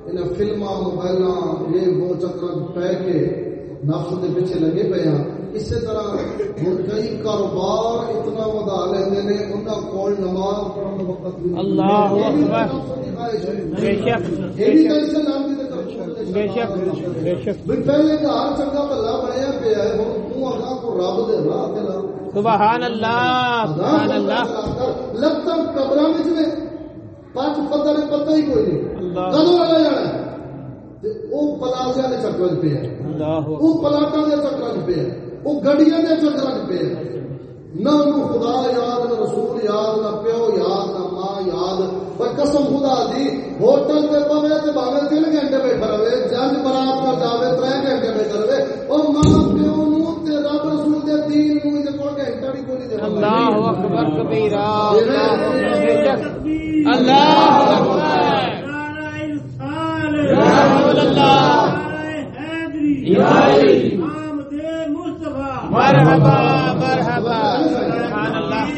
ان فلما موبائل یہ وہ چکر پہ کے نفس کے پیچھے لگے پے ہیں اسی طرح ہن کئی کاروبار اتنا ودا لیندے نے انہاں کول نماز پڑھن دا وقت بھی نہیں۔ اللہ یہ بھی اکبر۔ نفس دی خواہش ہے۔ بے شک یہ بھی تو اسے نام کی طرف بے شک بے شک بھی پہلے گھر چنگا بھلا بنیا پیا ہے ہن تو اگاں کو رب دے راہ تے لا سبحان اللہ سبحان اللہ۔ لگ تک قبراں وچ نے پانچ پتہ نے پتہ ہی کوئی نہیں۔ اللہ۔ کدوں لگا جانا ہے؟ تے او پلازیاں دے چکر وچ پیا اللہ۔ او پلاٹاں دے چکر وچ پیا ہے۔ او گڈیاں دے چکر وچ پیا ہے۔ نہ انہوں خدا یاد نہ رسول یاد نہ پیو یاد نہ ماں یاد۔ پر قسم خدا دی ہوٹل تے پوے تے تین گھنٹے بیٹھا رہے جج برات نہ جاوے ترے گھنٹے بیٹھا رہے او ماں اللہ اکبر کبیرہ اللہ اکبر مرحبا مرحبا سبحان اللہ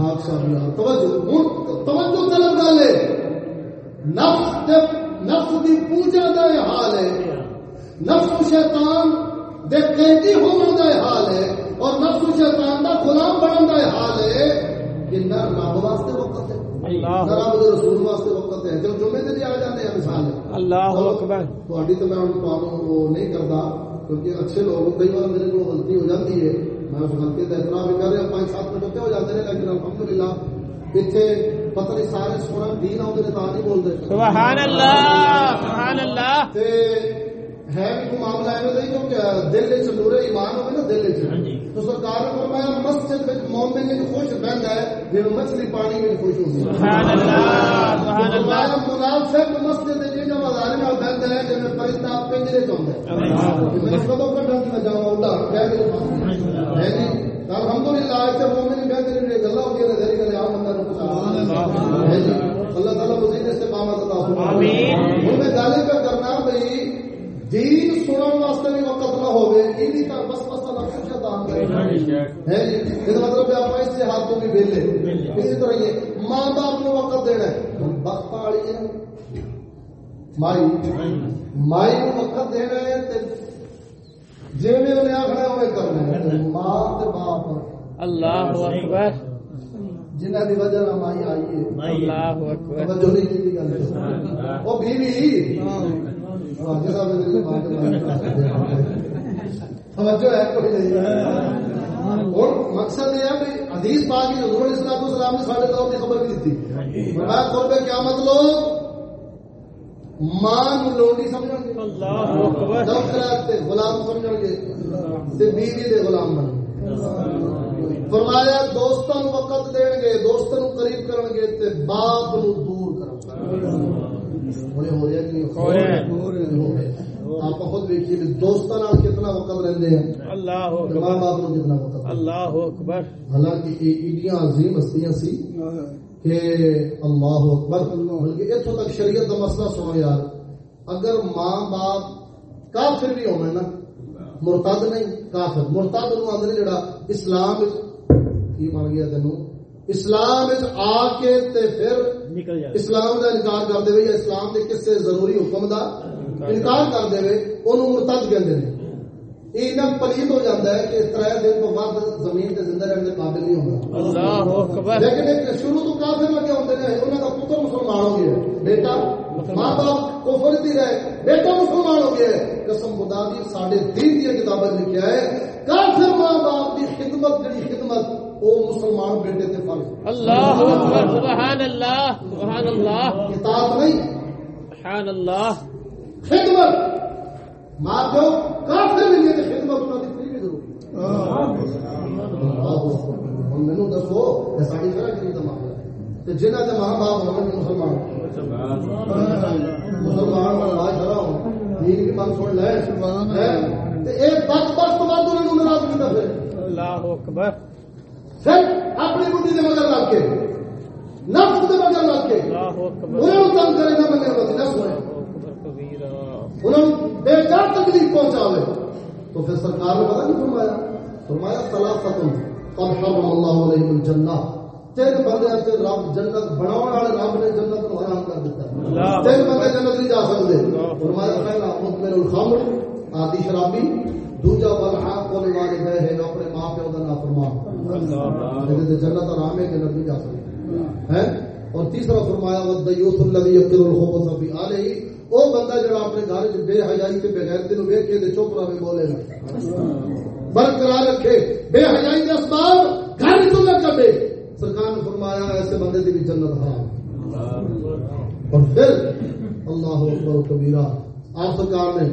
آپ صاحب یار توجہ ہن توجہ طلب گل ہے نفس دے نفس دی پوجا دا یہ حال ہے نفس شیطان دے قیدی ہون دا یہ حال ہے اور نفس شیطان دا غلام بنن دا یہ حال ہے کہ نہ رب واسطے وقت ہے۔ نہ رب دے رسول واسطے وقت ہے۔ جو جمعے تے آ جاتے ہیں مثال اللہ اکبر۔ تھوڑی تو میں وہ نہیں کرتا کیونکہ اچھے لوگ کئی بار میرے کو غلطی ہو جاتی ہے۔ میں اس غلطی کا بھی کر رہا پانچ سات منٹ ہو جاتے ہیں لیکن الحمدللہ اتنے پتہ نہیں سارے سونا دین آؤں تا نہیں بولتے سبحان اللہ سبحان اللہ۔ تے ہے بھی کوئی معاملہ ایویں نہیں کیونکہ دل وچ نور ایمان ہوے نا دل وچ تو سرکار نے فرمایا مسجد وچ مومن نے خوش رہندا ہے جے مچھلی پانی وچ خوش ہوندی ہے سبحان اللہ سبحان اللہ۔ فرمایا منافق مسجد دے جے مزار میں بہندا ہے جے فرشتہ پنجرے چ ہوندا ہے میں کڈا کی جاواں اڑا کہہ دے ہے جی؟ الحمدللہ تے مومن کہتے ہیں کہ گلاں ہوندیاں نے ذری گل عام بندہ نوں پتا ہے جی؟ اللہ تعالی مزید استقامت عطا فرمائے۔ آمین۔ ہوں میں گل یہ کرنا دین سنن واسطے بھی وقت نہ ہوے یہ بھی تو بس بس نفس شیطان کا ہے جی یہ مطلب ہے آپ اس سے ہاتھوں بھی ویلے اسی طرح یہ ماں باپ کو وقت دینا ہے وقت والی ہے مائی مائی کو وقت دینا ہے تے جی میں انہیں آخنا ہوئے کرنا ہے ماں تے باپ اللہ اکبر جنہ کی وجہ سے مائی آئی ہے اللہ اکبر توجہ نہیں کی گل وہ بیوی ہاں طرح میری ماں کے بارے میں توجہ ہے کوئی نہیں اور مقصد یہ ہے کہ حدیث پاک کی حضور علیہ الصلوۃ والسلام نے ساڑھے دور کی خبر بھی دیتی فرمایا ماں لوڈی گے۔ غلام گے۔ بیوی دے غلام بن نو وقت دین گے دوستاں نو قریب کرن گے تے باپ نو دور کرن ہو کہ ہو۔ آپ خود دیکھیے کہ دوستاں نال کتنا وقت رہندے ہیں۔ اللہ ماں باپ نو کتنا وقت اللہ اکبر۔ حالانکہ یہ ایڈیاں عظیم ہستیاں سی کہ اللہ اکبر۔ بلکہ تک شریعت مسئلہ سنو یار۔ اگر ماں باپ کافر بھی ہونا نا مرتد نہیں کافر۔ مرتد نو آدھے جڑا اسلام کی بن گیا تینوں؟ اسلام آ کے تے پھر نکل جائے۔ اسلام دا انکار کر دے یا اسلام دے کسے ضروری حکم دا انکار کر دے اونوں مرتد کہندے نے۔ یہ اتنا پلیت ہو جاتا ہے کہ تر دن تو بعد زمین تے زندہ رہنے کے قابل نہیں ہوگا اللہ اکبر۔ لیکن ایک شروع تو کافر لگے ہوتے ہیں انہوں کا پتر مسلمان ہو گیا بیٹا ماں باپ کفر دی رہے بیٹا مسلمان ہو گیا قسم خدا دی ساڈے دین دی کتابیں لکھیا ہے کافر ماں باپ دی خدمت جڑی خدمت وہ مسلمان بیٹے تے فرض۔ ہے۔ اللہ اکبر سبحان اللہ سبحان اللہ۔ کتاب نہیں۔ سبحان اللہ۔ خدمت۔ ماں پیو کافر بھی نہیں تے خدمت انہاں دی پوری ضروری ہن مینوں دسو کہ ساڈی طرح کی معاملہ ہے۔ تے جنہاں دے ماں باپ ہون مسلمان مسلمان بننا چاہتا ہوں دین کی بات سن لے۔ ہیں؟ تے ایک بخت بخت بعد انہوں نے ناراض کیتا پھر اللہ اکبر۔ پھر اپنی بڈی دے مگر لگ کے۔ نفس دے مگر لگ کے۔ انہوں تنگ کرے نہ منے ہوتی نہ کبیرہ۔ انہوں جان تکلیف پہنچاوے۔ تو پھر سرکار نے پتا نہیں فرمایا؟ فرمایا طلاقت قد حرم اللہ علیہ الجنہ۔ تین بندے سے رب جنت بناؤ والے رب نے جنت کو حرام کر دیتا ہے۔ تین بندے جنت نہیں جا سکتے۔ فرمایا پہلا مطمئن الخمر آدی شرابی دوجا والحاق والوالدہ ہے جو اپنے ماں پیو کا نافرمان۔ لیکن جنت آرام ہے جنت نہیں جا سکتے ہیں۔ اور تیسرا فرمایا والدیوث الذی یقر الخبث فی آلہ او بندہ جڑا اپنے گھر وچ بے حیائی تے بغیر تے نو ویکھ کے تے چپ رہے بولے نہ برقرار رکھے، بے حیائی کے اسباب گھر وچ نہ کڈے۔ سرکار نے فرمایا، ایسے بندے دی بھی جنت حرام۔ اور پھر، اللہ اکبر کبیرہ، آپ سرکار نے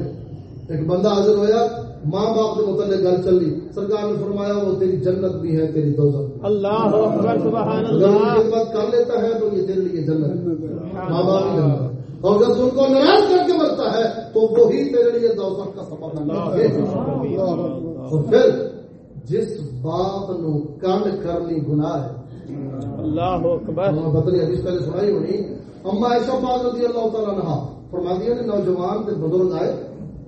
ایک بندہ حاضر ہویا ماں باپ کے متعلق گل چلی سرکار نے فرمایا وہ تیری جنت بھی ہے تیری دوزخ ہے۔ اللہ اکبر سبحان خدمت کر لیتا ہے تو یہ تیرے لیے جنت ہے۔ ماں باپ کی جنت ہے۔ اور جب ان کو ناراض کر کے مرتا ہے تو وہی تیرے لیے دوزخ کا سبب ہے۔ اور پھر جس باپ نو کن کرنی گناہ ہے۔ اللہ اکبر۔ بدلی حدیث پہلے سنائی ہونی اما ایسا پاک رضی اللہ تعالیٰ عنہ فرما دیا نے نوجوان تے بزرگ آئے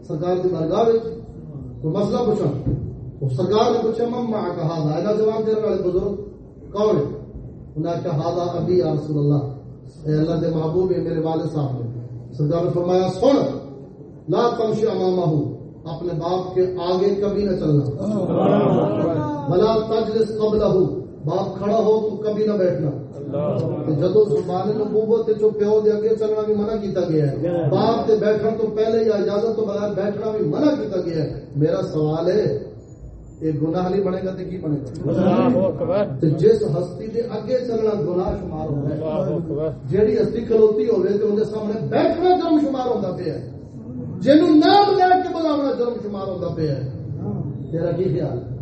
سرکار کی بارگاہ وچ کوئی مسئلہ پوچھا۔ سرکار نے پوچھا مما کہا جواب دینے والے بزرگ کون ہے انہوں نے کہا تھا ابھی یا رسول اللہ۔ اے اللہ دے محبوب ہے میرے والد صاحب نے سرکار نے فرمایا سن لا تمشی امامہ اپنے باپ کے آگے کبھی نہ چلنا۔ بلا تجلس قبلہ باپ کھڑا ہو تو کبھی نہ بیٹھنا۔ جدو زبان نبوت جو پیو دے اگے چلنا بھی منع کیتا گیا ہے باپ تے بیٹھن تو پہلے یا اجازت تو بغیر بیٹھنا بھی منع کیتا گیا ہے۔ میرا سوال ہے یہ گناہ نہیں بنے گا تے کی بنے گا؟ تے جس ہستی دے اگے چلنا گناہ شمار ہو ہے۔ جیڑی ہستی کھلوتی ہوے تے اون سامنے بیٹھنا جرم شمار ہوندا پیا ہے۔ جنوں نام لے کے بلاونا جرم شمار ہوندا پیا ہے۔ تیرا کی خیال؟ ہے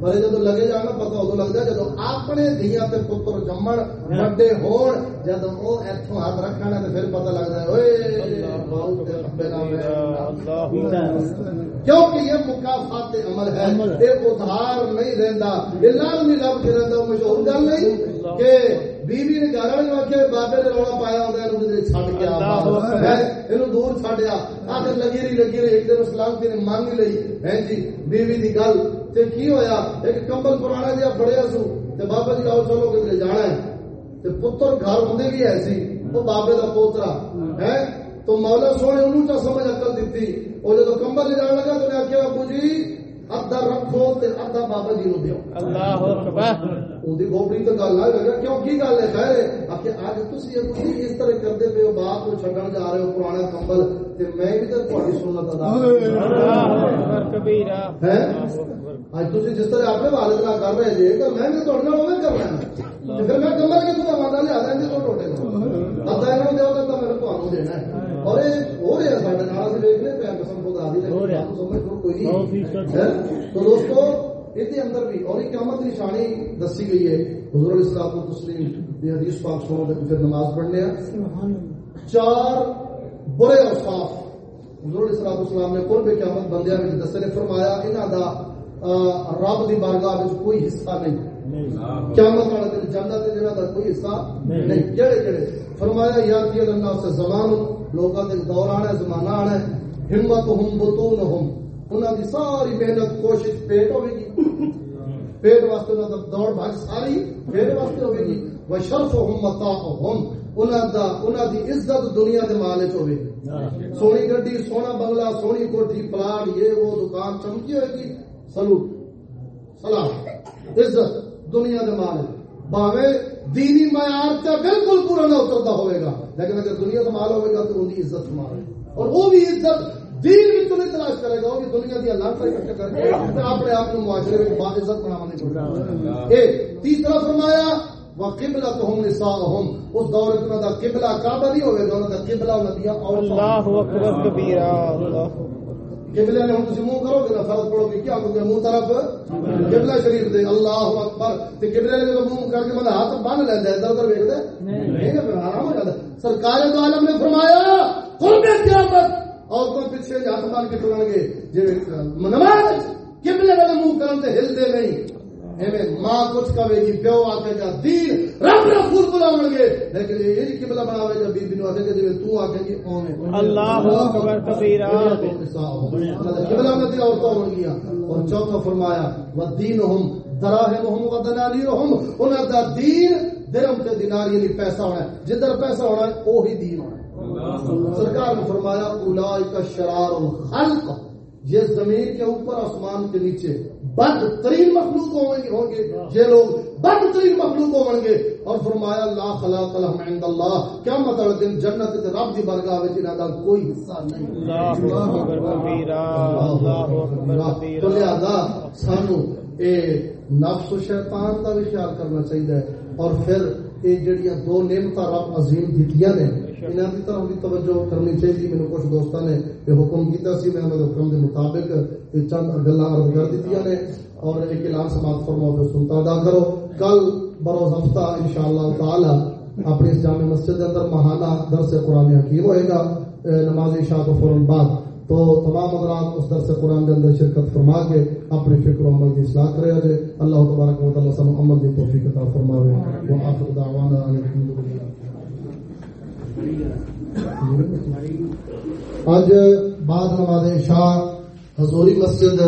پر جب لگے جانا پتا ادو لگتا جب اپنے دیا تے پتر جمن وڈے ہون جب وہ اتوں ہاتھ رکھنا تو پھر پتا لگتا ہے اوئے بہت تے لمبے نام ہے۔ کیونکہ یہ مکافات عمل ہے یہ ادھار نہیں رہتا یہ لازمی رب کے رہتا مشہور گل نہیں کہ بیوی نے گھر والے آخیا بابے نے رولا پایا ہوتا ہے چھڈ یہ دور چھڈیا آخر لگی رہی لگی رہی ایک دن سلامتی نے مانگ لئی ہے جی بیوی دی گل تے کی ہویا؟ ایک کمبل پرانا جہا بڑیا سو تے بابا جی آؤ چلو کہ جانا ہے۔ تے پتر گھر ہوں بھی ایسی وہ بابے کا پوترا۔ ہے تو مولا سونے انہوں چا سمجھ اکل دیتی اور جب کمبل لے جان لگا تو نے آخیا بابو جی ادھا رکھو تے ادھا بابا جی نو دیو۔ اللہ اکبر۔ گل نہ لگا کیوں؟ کی گل ہے؟ خیر آج تھی اس طرح کرتے پئے ہو جا رہے ہو پرانا کمبل۔ میں بھی سنت ادا اج تھی جس طرح اپنے والد نہ کر رہے جی تو میں تھوڑے پھر میں کمر کے تو مانا لیا جی تو ٹوٹے ادا تو دینا ہے اور یہ ہو رہا تو دوستو اندر بھی اور ایک قیامت نشانی دسی گئی ہے حضور علیہ دی حدیث پاک سنو پھر نماز پڑھنے چار برے اوصاف حضور علیہ الصلوۃ نے قرب قیامت بندیاں وچ دسے نے فرمایا انہاں دا رب دی بارگاہ وچ کوئی حصہ نہیں۔ قیامت والے دن جنت دے جڑا کوئی حصہ نہیں۔ جڑے جڑے فرمایا یا کہ اللہ اس زمان لوکاں دے دور آنا زمانہ آنا ہمتہم بطونہم۔ انہاں دی ساری محنت کوشش پیٹ ہوے گی۔ پیٹ واسطے انہاں دا دوڑ بھاگ ساری پیٹ واسطے ہوے گی۔ وشرفہم متاعہم۔ انہاں دا انہاں دی عزت دنیا دے مال وچ ہوے گی۔ سونی گڈی سونا بنگلہ سونی کوٹھی پلاٹ یہ وہ دکان چمکی ہوئے گی۔ سلوٹ سلام عزت دنیا دے مال۔ باوے دینی معیار تے بالکل پورا نہ اترتا ہوئے گا۔ لیکن اگر دنیا کا مال ہوئے گا تو ان کی عزت مال اور وہ بھی عزت دین بھی تو نہیں تلاش کرے گا وہ بھی دنیا کی اللہ کا اکٹھا کر کے اپنے آپ کو معاشرے میں با عزت بنانے کو اے تیسرا فرمایا وہ قبلہ تو ہم نساء اس دور اتنا دا قبلہ کعبہ نہیں ہوئے گا قبلہ دیا اور اللہ اکبر کبیرہ اللہ قبلہ نے ہم تسی منہ کرو گے نا فرض پڑھو گے کیا ہوگا منہ طرف؟ قبلہ شریف دے، اللہ اکبر۔ تے قبلہ نے جب منہ کر کے بندہ ہاتھ بن لینا ہے، ادھر ادھر ویکھ دے نہیں نا پھر حرام ہو جاتا سرکار دو عالم نے فرمایا قرب قیامت۔ اور کوئی پیچھے ہاتھ مار کے چلن گے جی نماز قبلے والے منہ کرن تے ہلتے نہیں۔ ایویں ماں کچھ کہے گی پیو آکے گا دین رب رسول بلاون گے۔ لیکن یہ نہیں قبلہ بناوے گا بی بی نو آکے گا جی تو آکے گی اللہ اکبر کبیرہ۔ قبلہ میں دی عورتوں ہوں گیا اور چوتھا فرمایا ودینہم دراہمہم ودنانیرہم انہاں دا دین درم تے دینار یعنی پیسہ ہونا ہے۔ جدھر پیسہ ہونا ہے وہی دین ہونا ہے۔ سرکار نے فرمایا شرار الخلق۔ یہ زمین کے اوپر آسمان کے نیچے۔ بدترین مخلوق ہوں گے یہ لوگ بدترین مخلوق ہوں گے۔ اور فرمایا لا خلاق لهم عند اللہ۔ کیا مطلب دن جنت تے رب دی بارگاہ وچ انہاں دا کوئی حصہ نہیں۔ اللہ اکبر کبیرہ اللہ اکبر تو کبیرہ لہذا سانو اے نفس و شیطان کا بھی خیال کرنا چاہیے اور پھر یہ جڑیاں دو نعمت رب عظیم دیتیاں نے انہاں کی طرف بھی توجہ کرنی چاہیے میرے کچھ دوستوں نے یہ حکم کیتا سی میں انہاں دے حکم دے مطابق یہ چند گلاں عرض کر دتیاں نے اور ایک اعلان سماعت فرماؤ تو سنتا ادا کرو کل بروز ہفتہ انشاءاللہ تعالی اپنی اس جامع مسجد اندر ماہانہ درس قرآن حکیم ہوئے گا نماز عشاء تو فوراً بعد تو تمام حضرات اس درس قرآن کے اندر شرکت فرما کے اپنی فکر و عمل کی اصلاح کرے اللہ تبارک و تعالی سب عمل کی توفیق عطا فرماوے و آخر دعوانا ان الحمدللہ اج بعد نماز شاہ حضوری مسجد